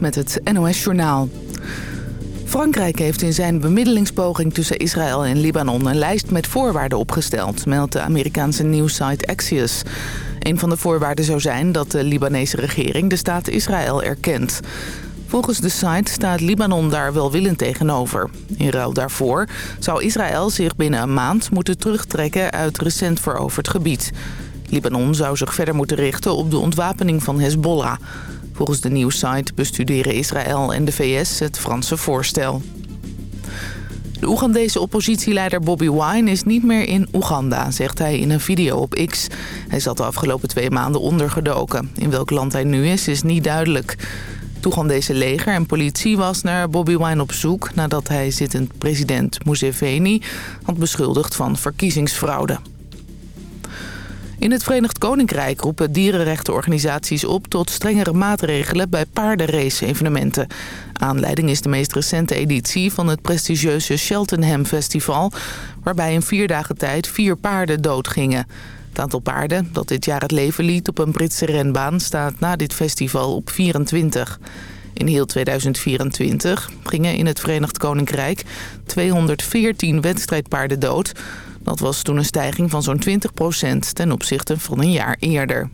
Met het NOS-journaal. Frankrijk heeft in zijn bemiddelingspoging tussen Israël en Libanon... een lijst met voorwaarden opgesteld, meldt de Amerikaanse nieuwssite Axios. Een van de voorwaarden zou zijn dat de Libanese regering de staat Israël erkent. Volgens de site staat Libanon daar welwillend tegenover. In ruil daarvoor zou Israël zich binnen een maand moeten terugtrekken uit recent veroverd gebied. Libanon zou zich verder moeten richten op de ontwapening van Hezbollah... Volgens de nieuwssite bestuderen Israël en de VS het Franse voorstel. De Oegandese oppositieleider Bobby Wine is niet meer in Oeganda, zegt hij in een video op X. Hij zat de afgelopen twee maanden ondergedoken. In welk land hij nu is, is niet duidelijk. Het Oegandese leger en politie was naar Bobby Wine op zoek... nadat hij zittend president Museveni had beschuldigd van verkiezingsfraude. In het Verenigd Koninkrijk roepen dierenrechtenorganisaties op tot strengere maatregelen bij paardenrace-evenementen. Aanleiding is de meest recente editie van het prestigieuze Cheltenham Festival, waarbij in vier dagen tijd vier paarden doodgingen. Het aantal paarden dat dit jaar het leven liet op een Britse renbaan staat na dit festival op 24. In heel 2024 gingen in het Verenigd Koninkrijk 214 wedstrijdpaarden dood... Dat was toen een stijging van zo'n 20% ten opzichte van een jaar eerder.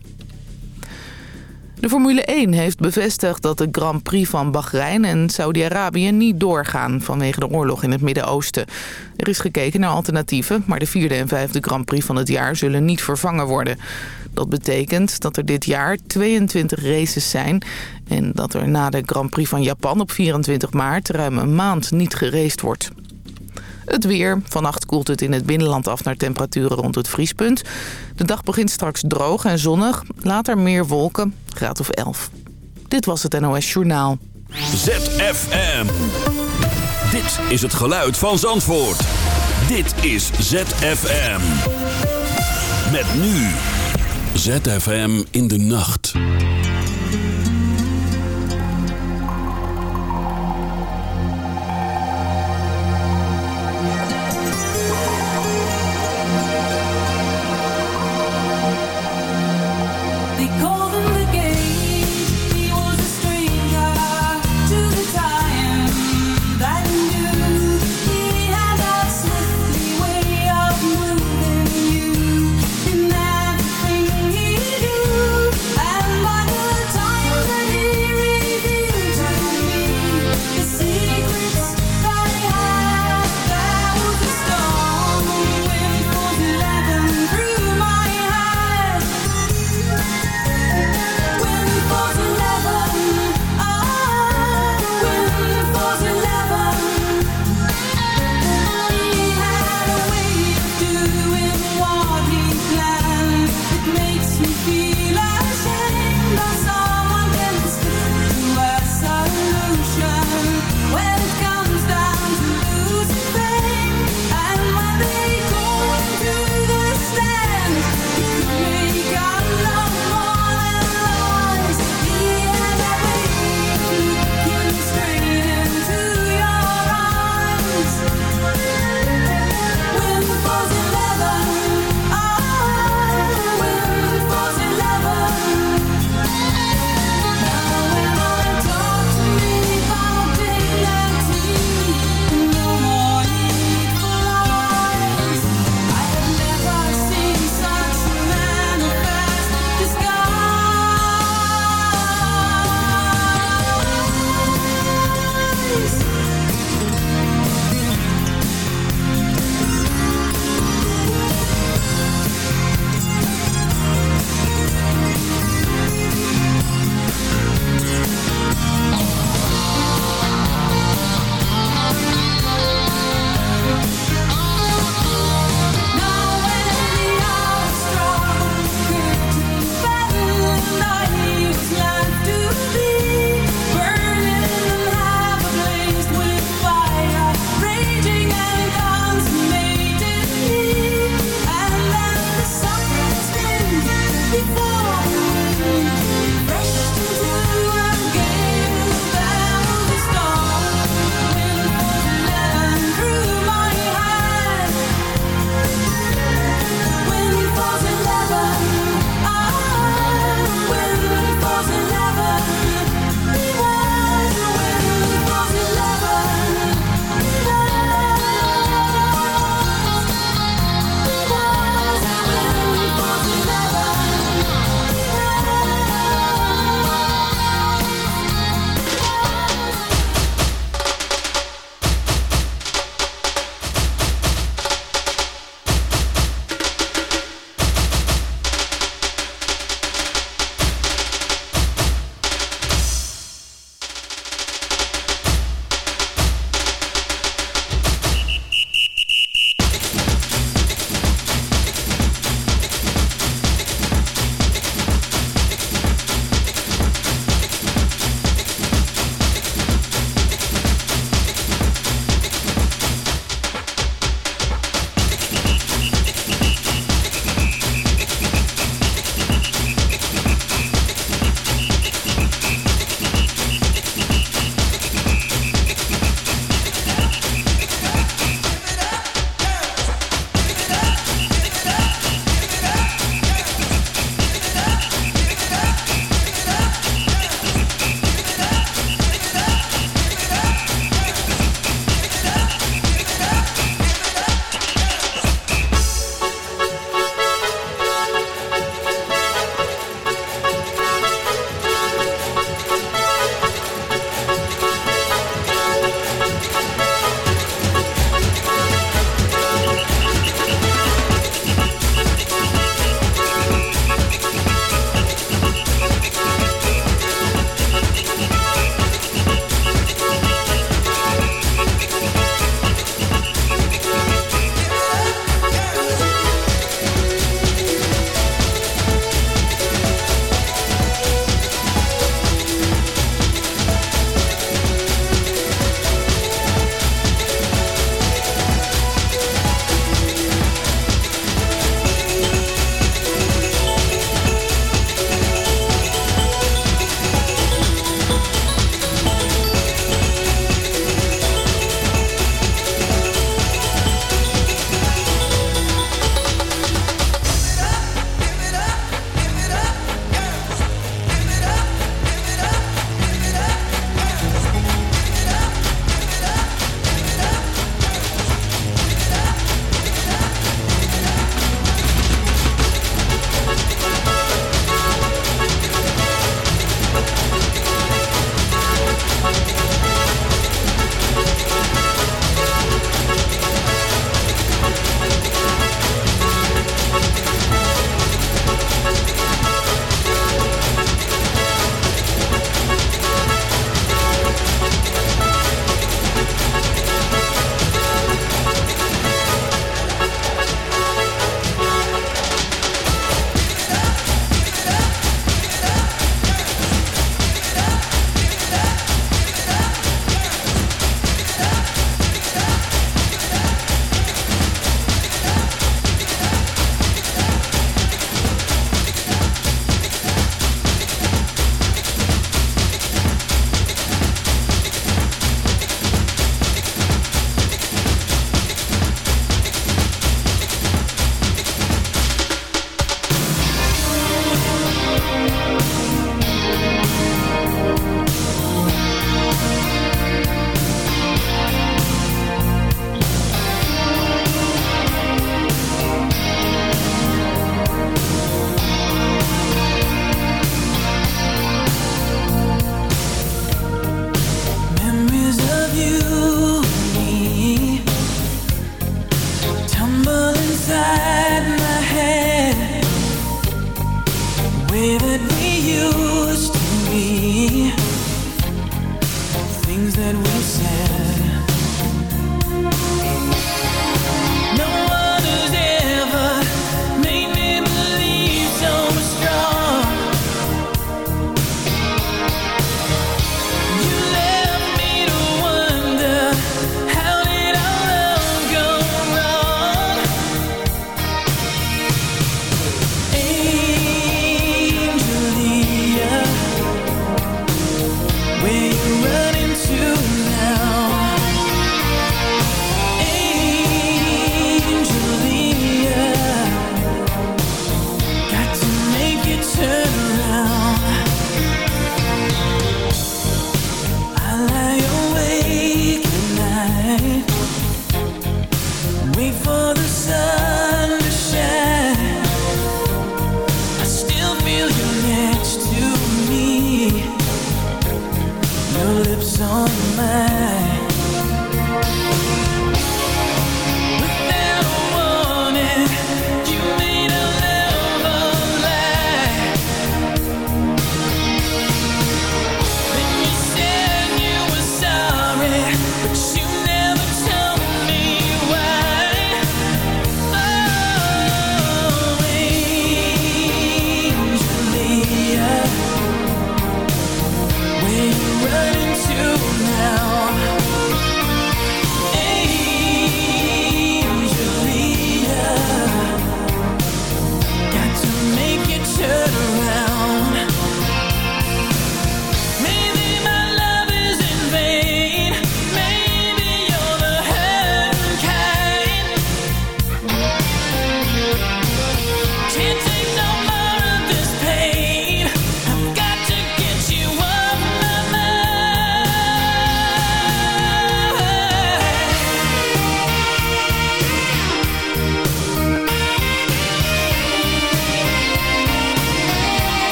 De Formule 1 heeft bevestigd dat de Grand Prix van Bahrein en Saudi-Arabië niet doorgaan vanwege de oorlog in het Midden-Oosten. Er is gekeken naar alternatieven, maar de vierde en vijfde Grand Prix van het jaar zullen niet vervangen worden. Dat betekent dat er dit jaar 22 races zijn en dat er na de Grand Prix van Japan op 24 maart ruim een maand niet geraced wordt. Het weer. Vannacht koelt het in het binnenland af naar temperaturen rond het vriespunt. De dag begint straks droog en zonnig. Later meer wolken, graad of 11. Dit was het NOS Journaal. ZFM. Dit is het geluid van Zandvoort. Dit is ZFM. Met nu. ZFM in de nacht.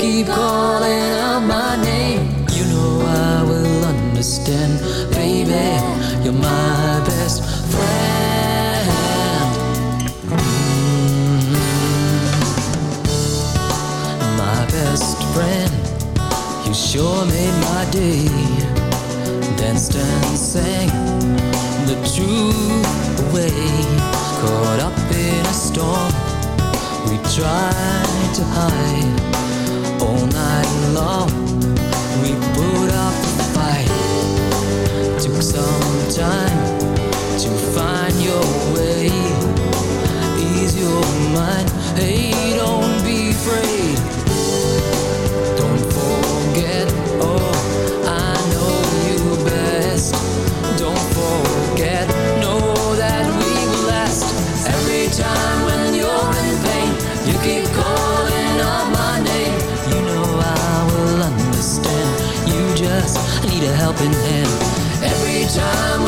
keep calling out my name. You know I will understand, baby. You're my best friend. Mm -hmm. My best friend, you sure made my day. Danced and sang the true way. Caught up in a storm, we tried to hide long we put up a fight. Took some time. helping hand. Every time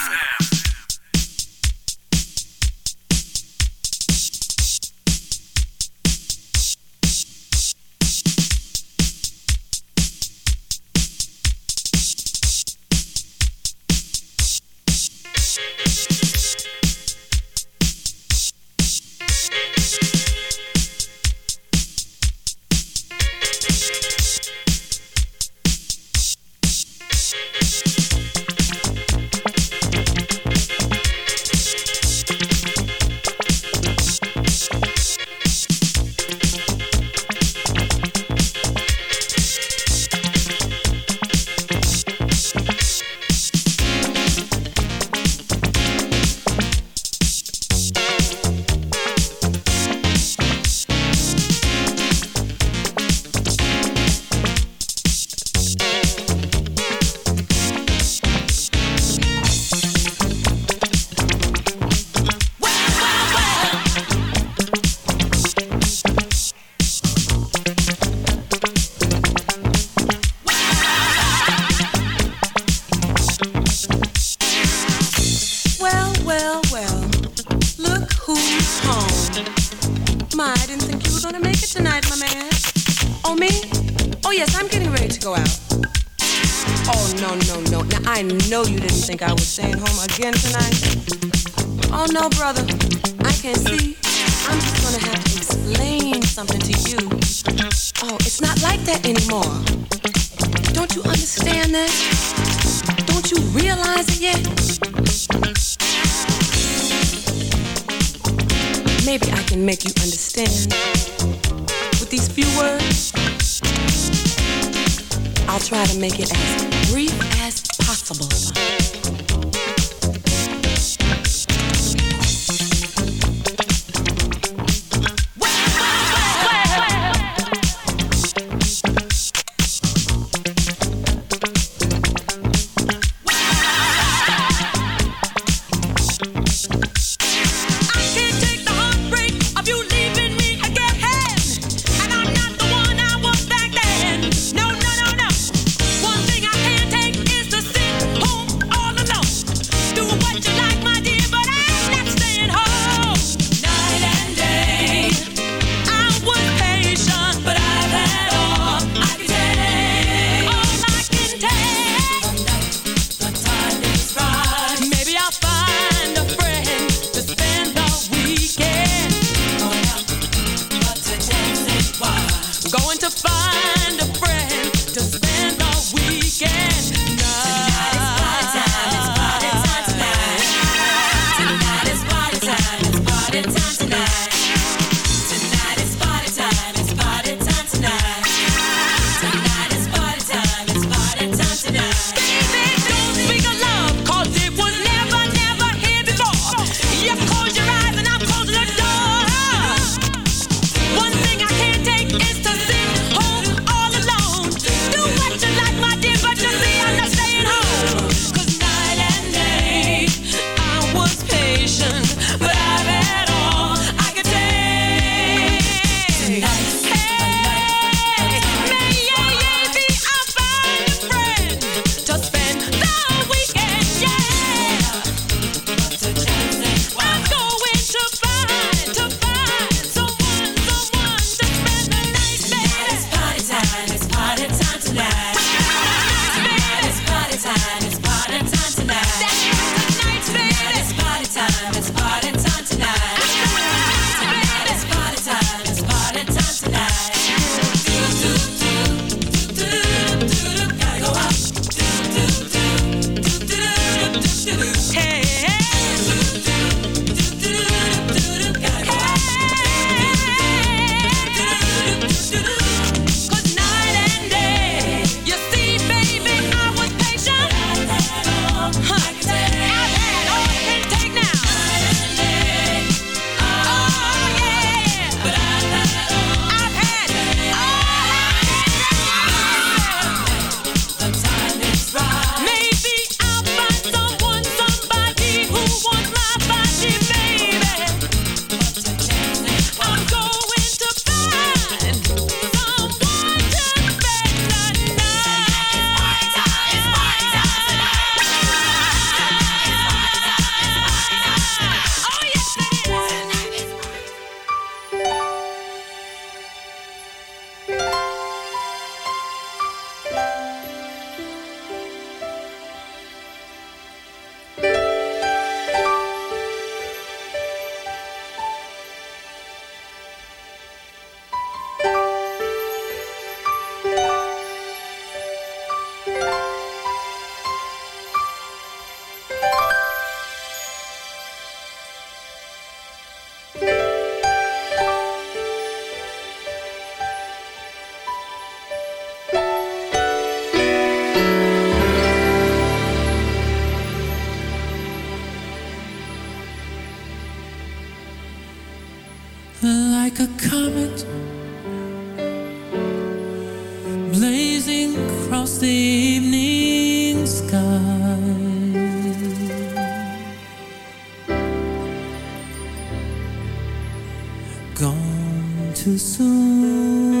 Gone too soon.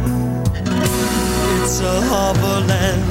a harbor land